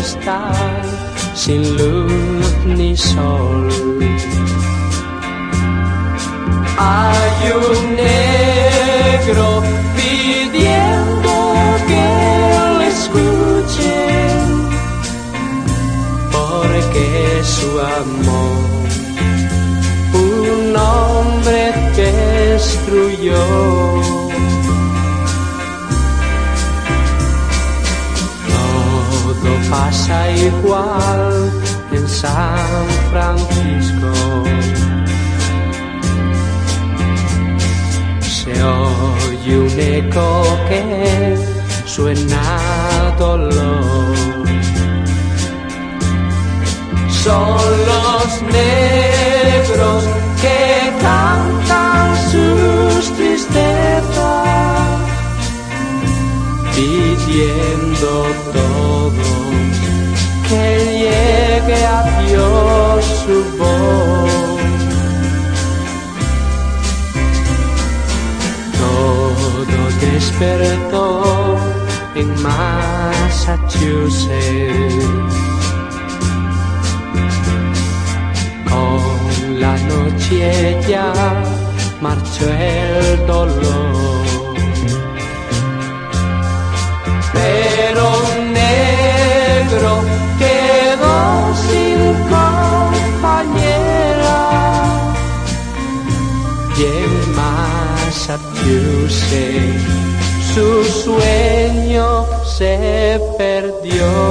está sin luz ni sol. Hay un negro pidiendo que le escuchen, porque su amor un hombre destruyó. Pasa igual en San Francisco. Se oye un eco que suena dolor. Son los negros que cantan sus tristezas, pidiendo todo Todo despertó en Massachusetts. Con la noche ya marchó el en Massachusetts su sueño se perdió.